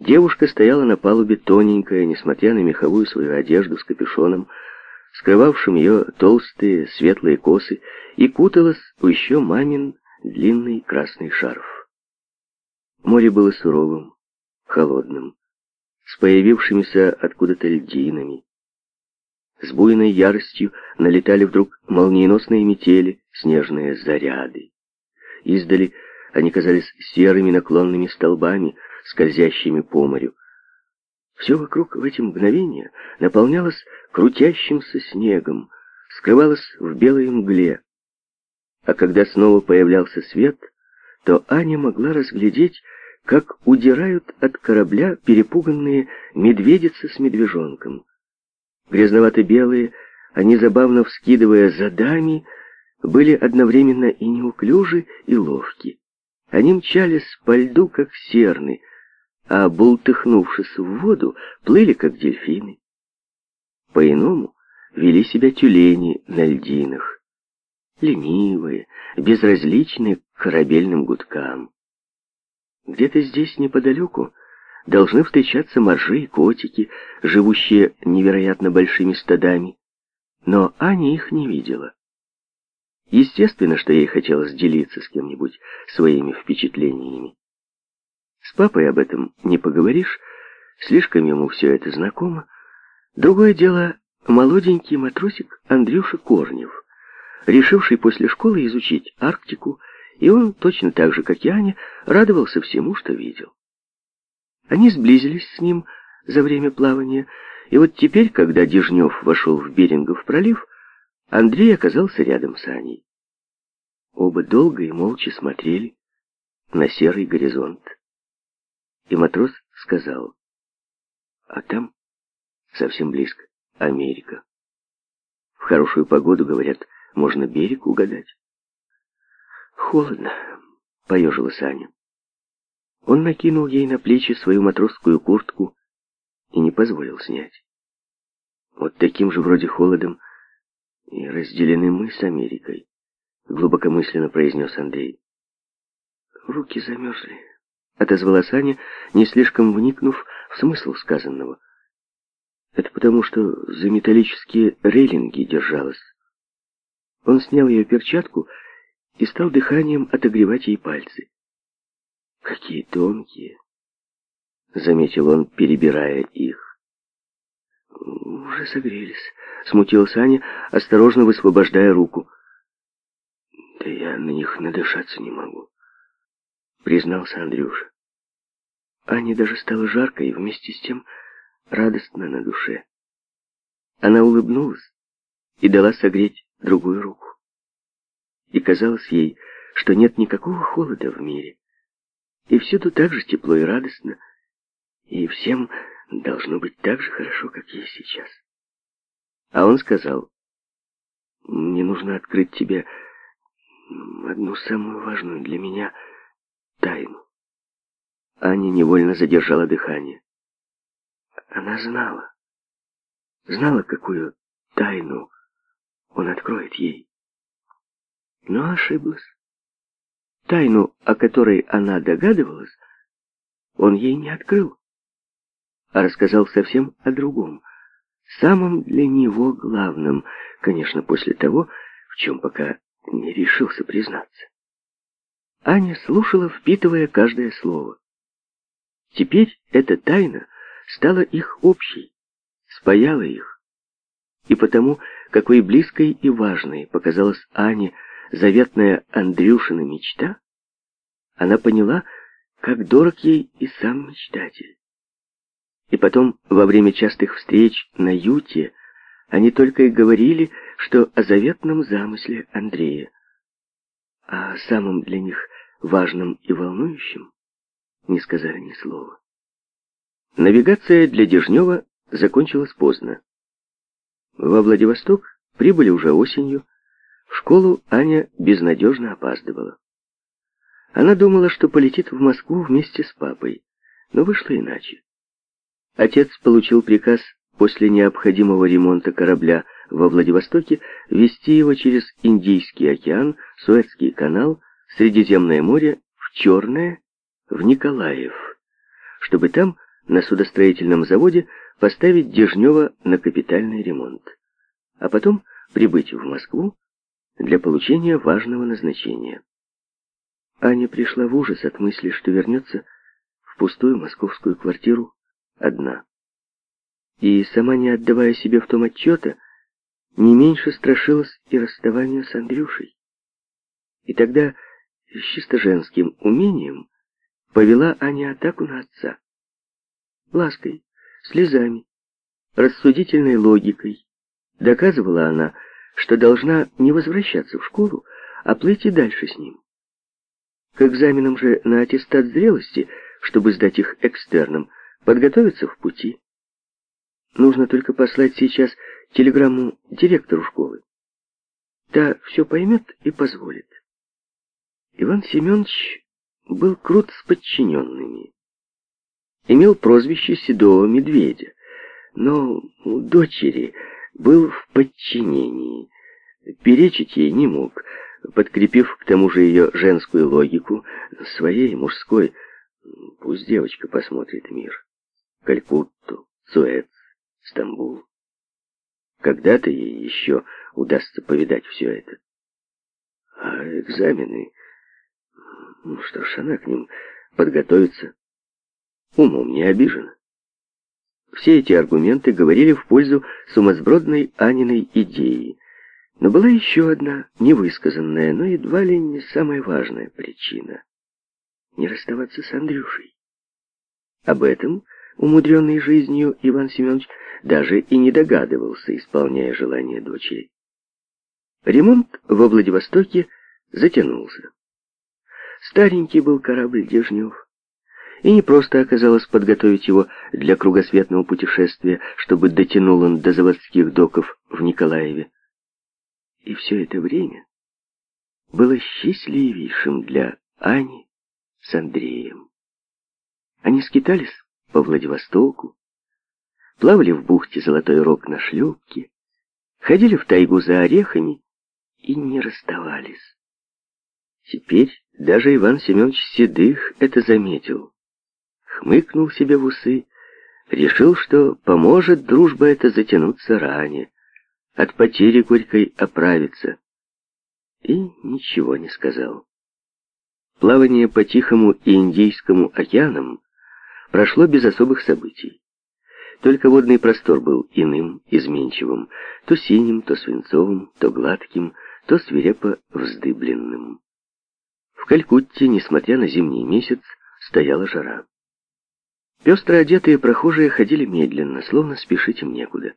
Девушка стояла на палубе тоненькая, несмотря на меховую свою одежду с капюшоном, скрывавшим ее толстые светлые косы, и куталась в еще мамин длинный красный шарф. Море было суровым, холодным, с появившимися откуда-то льдинами. С буйной яростью налетали вдруг молниеносные метели, снежные заряды. Издали они казались серыми наклонными столбами — скользящими по морю. Все вокруг в эти мгновения наполнялось крутящимся снегом, скрывалось в белой мгле. А когда снова появлялся свет, то Аня могла разглядеть, как удирают от корабля перепуганные медведицы с медвежонком. Грязновато-белые, они, забавно вскидывая задами, были одновременно и неуклюжи, и ловки. Они мчались по льду, как серны, а, бултыхнувшись в воду, плыли, как дельфины. По-иному вели себя тюлени на льдинах, ленивые, безразличные к корабельным гудкам. Где-то здесь неподалеку должны встречаться моржи и котики, живущие невероятно большими стадами, но Аня их не видела. Естественно, что ей хотелось делиться с кем-нибудь своими впечатлениями. С папой об этом не поговоришь, слишком ему все это знакомо. Другое дело молоденький матросик Андрюша Корнев, решивший после школы изучить Арктику, и он, точно так же, как и Аня, радовался всему, что видел. Они сблизились с ним за время плавания, и вот теперь, когда Дежнев вошел в Берингов пролив, Андрей оказался рядом с Аней. Оба долго и молча смотрели на серый горизонт. И матрос сказал, а там, совсем близко, Америка. В хорошую погоду, говорят, можно берег угадать. Холодно, поежилась Аня. Он накинул ей на плечи свою матросскую куртку и не позволил снять. Вот таким же вроде холодом и разделены мы с Америкой, глубокомысленно произнес Андрей. Руки замерзли отозвалась Саня, не слишком вникнув в смысл сказанного. Это потому, что за металлические рейлинги держалась. Он снял ее перчатку и стал дыханием отогревать ей пальцы. «Какие тонкие!» — заметил он, перебирая их. «Уже согрелись», — смутилась Саня, осторожно высвобождая руку. «Да я на них надышаться не могу», — признался Андрюша. Ане даже стало жарко и вместе с тем радостно на душе. Она улыбнулась и дала согреть другую руку. И казалось ей, что нет никакого холода в мире. И всюду так же тепло и радостно, и всем должно быть так же хорошо, как ей сейчас. А он сказал, «Мне нужно открыть тебе одну самую важную для меня тайну. Аня невольно задержала дыхание. Она знала. Знала, какую тайну он откроет ей. Но ошиблась. Тайну, о которой она догадывалась, он ей не открыл, а рассказал совсем о другом, самом для него главном, конечно, после того, в чем пока не решился признаться. Аня слушала, впитывая каждое слово. Теперь эта тайна стала их общей, спаяла их. И потому, какой близкой и важной показалась Ане заветная Андрюшина мечта, она поняла, как дорог ей и сам мечтатель. И потом, во время частых встреч на Юте, они только и говорили, что о заветном замысле Андрея, о самом для них важном и волнующем не сказали ни слова. Навигация для Дежнева закончилась поздно. Во Владивосток прибыли уже осенью. В школу Аня безнадежно опаздывала. Она думала, что полетит в Москву вместе с папой, но вышло иначе. Отец получил приказ после необходимого ремонта корабля во Владивостоке вести его через Индийский океан, Суэцкий канал, Средиземное море в Черное в Николаев, чтобы там, на судостроительном заводе, поставить Дежнева на капитальный ремонт, а потом прибыть в Москву для получения важного назначения. Аня пришла в ужас от мысли, что вернется в пустую московскую квартиру одна. И, сама не отдавая себе в том отчета, не меньше страшилась и расставанию с Андрюшей. И тогда с чисто женским умением повела Аня атаку на отца. Лаской, слезами, рассудительной логикой доказывала она, что должна не возвращаться в школу, а плыть и дальше с ним. К экзаменам же на аттестат зрелости, чтобы сдать их экстерном, подготовиться в пути. Нужно только послать сейчас телеграмму директору школы. Та все поймет и позволит. Иван Семенович был крут с подчиненными. Имел прозвище Седого Медведя, но у дочери был в подчинении. Перечить ей не мог, подкрепив к тому же ее женскую логику своей мужской. Пусть девочка посмотрит мир. Калькутту, Суэц, Стамбул. Когда-то ей еще удастся повидать все это. А экзамены ну что ж, она к ним подготовится. Умом не обижена. Все эти аргументы говорили в пользу сумасбродной Аниной идеи. Но была еще одна невысказанная, но едва ли не самая важная причина. Не расставаться с Андрюшей. Об этом, умудренный жизнью, Иван Семенович даже и не догадывался, исполняя желание дочери. Ремонт во Владивостоке затянулся. Старенький был корабль Дежнев. И не просто оказалось подготовить его для кругосветного путешествия, чтобы дотянул он до заводских доков в Николаеве. И все это время было счастливейшим для Ани с Андреем. Они скитались по Владивостоку, плавали в бухте Золотой Рог на шлюпке, ходили в тайгу за орехами и не расставались. Теперь даже Иван Семенович Седых это заметил. Хмыкнул себе в усы, решил, что поможет дружба эта затянуться ранее, от потери горькой оправиться. И ничего не сказал. Плавание по Тихому и Индийскому океанам прошло без особых событий. Только водный простор был иным, изменчивым, то синим, то свинцовым, то гладким, то свирепо вздыбленным. В Калькутте, несмотря на зимний месяц, стояла жара. Пестро одетые прохожие ходили медленно, словно спешить им некуда.